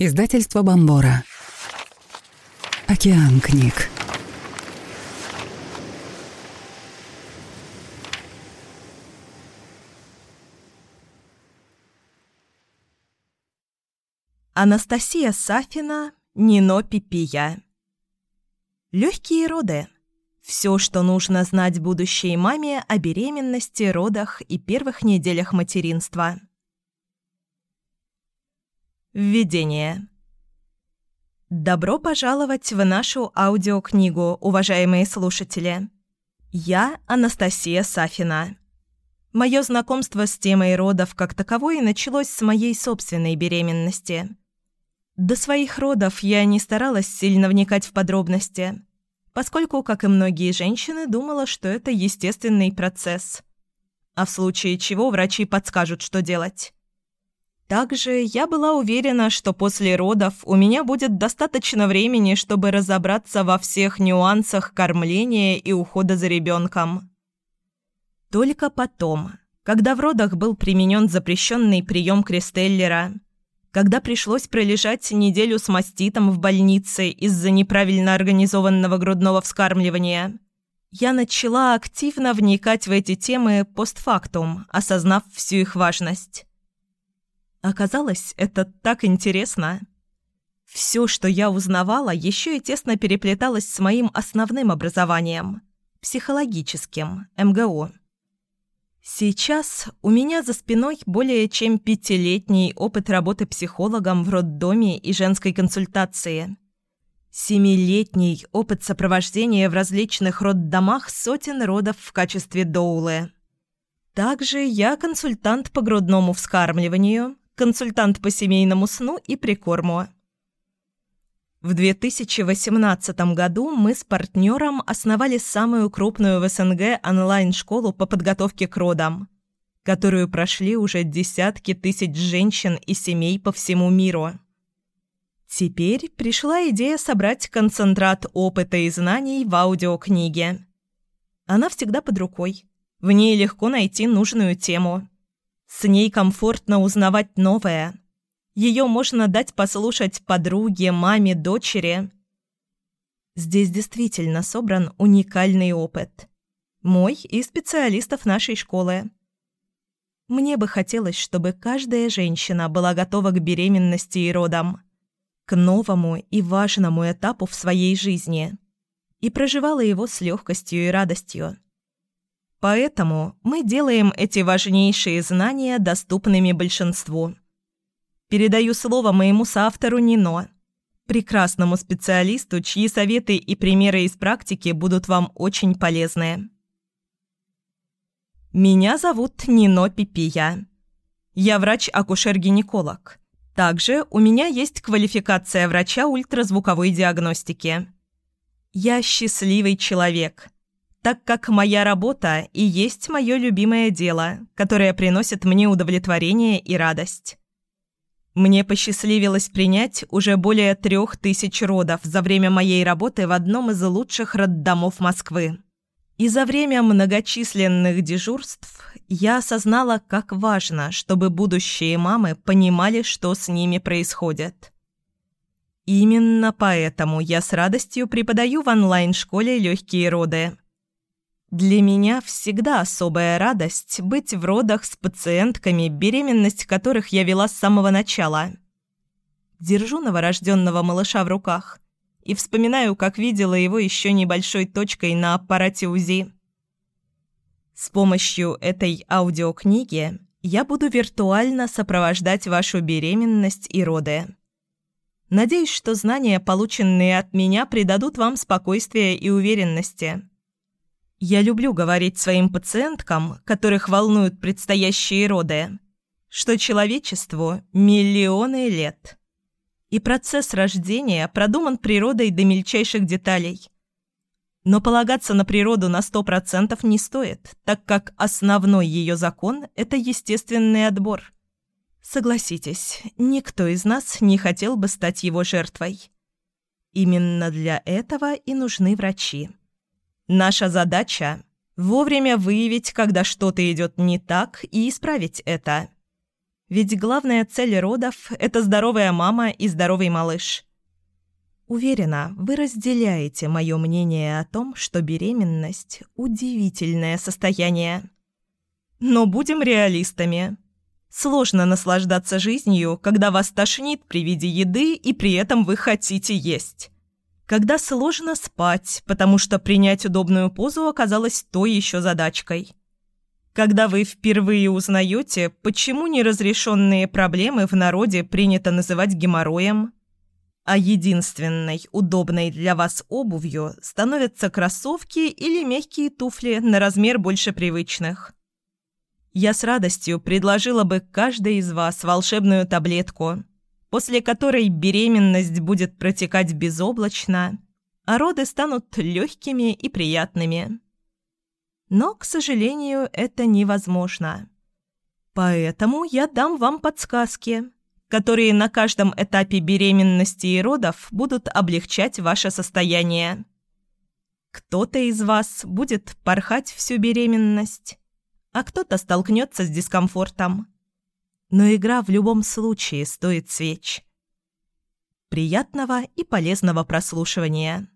Издательство Бомбора. Океан книг. Анастасия Сафина, Нино Пипия. Легкие роды. Все, что нужно знать будущей маме о беременности, родах и первых неделях материнства. Введение. Добро пожаловать в нашу аудиокнигу, уважаемые слушатели. Я Анастасия Сафина. Мое знакомство с темой родов как таковой началось с моей собственной беременности – до своих родов я не старалась сильно вникать в подробности, поскольку, как и многие женщины, думала, что это естественный процесс. А в случае чего врачи подскажут, что делать. Также я была уверена, что после родов у меня будет достаточно времени, чтобы разобраться во всех нюансах кормления и ухода за ребенком. Только потом, когда в родах был применен запрещенный прием Кристеллера – когда пришлось пролежать неделю с маститом в больнице из-за неправильно организованного грудного вскармливания, я начала активно вникать в эти темы постфактум, осознав всю их важность. Оказалось, это так интересно. Все, что я узнавала, еще и тесно переплеталось с моим основным образованием – психологическим, МГУ. Сейчас у меня за спиной более чем пятилетний опыт работы психологом в роддоме и женской консультации. Семилетний опыт сопровождения в различных роддомах сотен родов в качестве доулы. Также я консультант по грудному вскармливанию, консультант по семейному сну и прикорму. В 2018 году мы с партнером основали самую крупную в СНГ онлайн-школу по подготовке к родам, которую прошли уже десятки тысяч женщин и семей по всему миру. Теперь пришла идея собрать концентрат опыта и знаний в аудиокниге. Она всегда под рукой. В ней легко найти нужную тему. С ней комфортно узнавать новое – ее можно дать послушать подруге, маме, дочери. Здесь действительно собран уникальный опыт. Мой и специалистов нашей школы. Мне бы хотелось, чтобы каждая женщина была готова к беременности и родам, к новому и важному этапу в своей жизни и проживала его с легкостью и радостью. Поэтому мы делаем эти важнейшие знания доступными большинству – Передаю слово моему соавтору Нино, прекрасному специалисту, чьи советы и примеры из практики будут вам очень полезны. Меня зовут Нино Пипия. Я врач-акушер-гинеколог. Также у меня есть квалификация врача ультразвуковой диагностики. Я счастливый человек, так как моя работа и есть мое любимое дело, которое приносит мне удовлетворение и радость. Мне посчастливилось принять уже более трех тысяч родов за время моей работы в одном из лучших роддомов Москвы. И за время многочисленных дежурств я осознала, как важно, чтобы будущие мамы понимали, что с ними происходит. Именно поэтому я с радостью преподаю в онлайн-школе «Легкие роды». Для меня всегда особая радость быть в родах с пациентками, беременность которых я вела с самого начала. Держу новорожденного малыша в руках и вспоминаю, как видела его еще небольшой точкой на аппарате УЗИ. С помощью этой аудиокниги я буду виртуально сопровождать вашу беременность и роды. Надеюсь, что знания, полученные от меня, придадут вам спокойствия и уверенности – я люблю говорить своим пациенткам, которых волнуют предстоящие роды, что человечеству миллионы лет. И процесс рождения продуман природой до мельчайших деталей. Но полагаться на природу на сто процентов не стоит, так как основной ее закон – это естественный отбор. Согласитесь, никто из нас не хотел бы стать его жертвой. Именно для этого и нужны врачи. Наша задача – вовремя выявить, когда что-то идет не так, и исправить это. Ведь главная цель родов – это здоровая мама и здоровый малыш. Уверена, вы разделяете мое мнение о том, что беременность – удивительное состояние. Но будем реалистами. Сложно наслаждаться жизнью, когда вас тошнит при виде еды и при этом вы хотите есть. Когда сложно спать, потому что принять удобную позу оказалось той еще задачкой. Когда вы впервые узнаете, почему неразрешенные проблемы в народе принято называть геморроем, а единственной удобной для вас обувью становятся кроссовки или мягкие туфли на размер больше привычных. Я с радостью предложила бы каждой из вас волшебную таблетку, после которой беременность будет протекать безоблачно, а роды станут легкими и приятными. Но, к сожалению, это невозможно. Поэтому я дам вам подсказки, которые на каждом этапе беременности и родов будут облегчать ваше состояние. Кто-то из вас будет порхать всю беременность, а кто-то столкнется с дискомфортом. Но игра в любом случае стоит свеч. Приятного и полезного прослушивания.